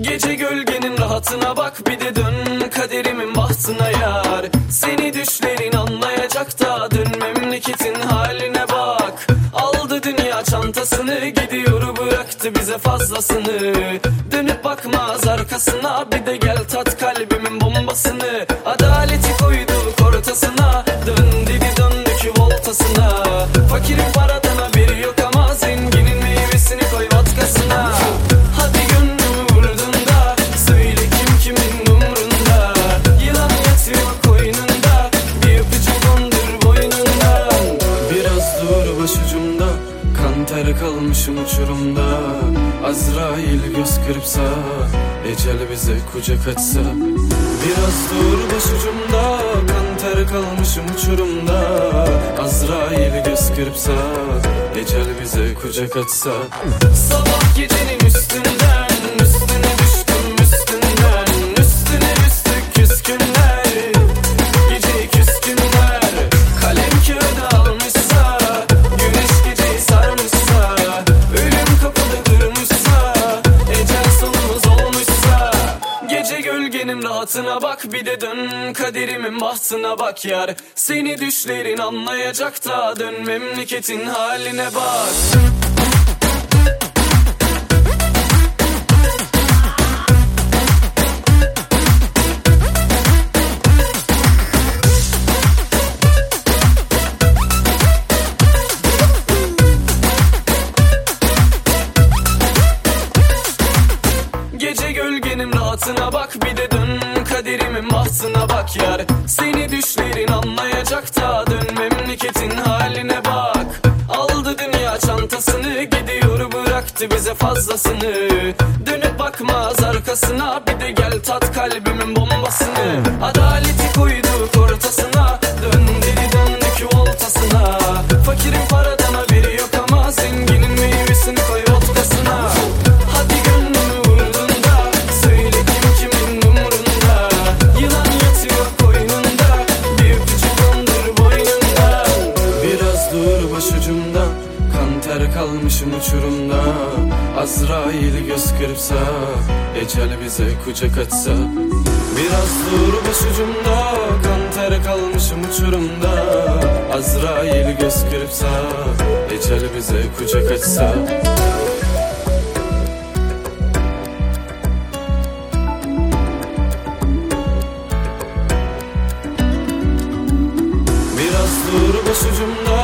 Gece gölgenin rahatına bak bir de dön kaderimin bahtına yar. Seni düşlerin anlayacak da dön memleketin haline bak. Aldı dünya çantasını gidiyor bıraktı bize fazlasını. Dönüp bakmaz arkasına bir de gel tat kalbimin bombasını. Adaleti koyduk ortasına dön dedi döndük voltasına kan ter kalmışım uçurumda. Azrail göz kırpsa ecel bize kucak açsa. Biraz dur başucumda kan ter kalmışım uçurumda. Azrail göz kırpsa ecel bize kucak açsa. Sabah gecenin üstünden gölgenin rahatına bak Bir de dön. Kaderimin bahtına bak yar. Seni düşlerin anlayacak da Dön. Memleketin haline bak. Gece gölgenin rahatına bak bir de bahtına bak yar. Seni düşlerin anlayacak da dön memleketin haline bak. Aldı dünya çantasını gidiyor bıraktı bize fazlasını. Dönüp bakmaz arkasına bir de gel tat kalbimin bombasını. Adaleti Işıktan ter kalmışım uçurumda. Azrail göz kırpsa Ecel bize kucak açsa Biraz dur başucumda Kan ter kalmışım uçurumda. Azrail göz kırpsa Ecel bize kucak açsa Biraz dur başucumda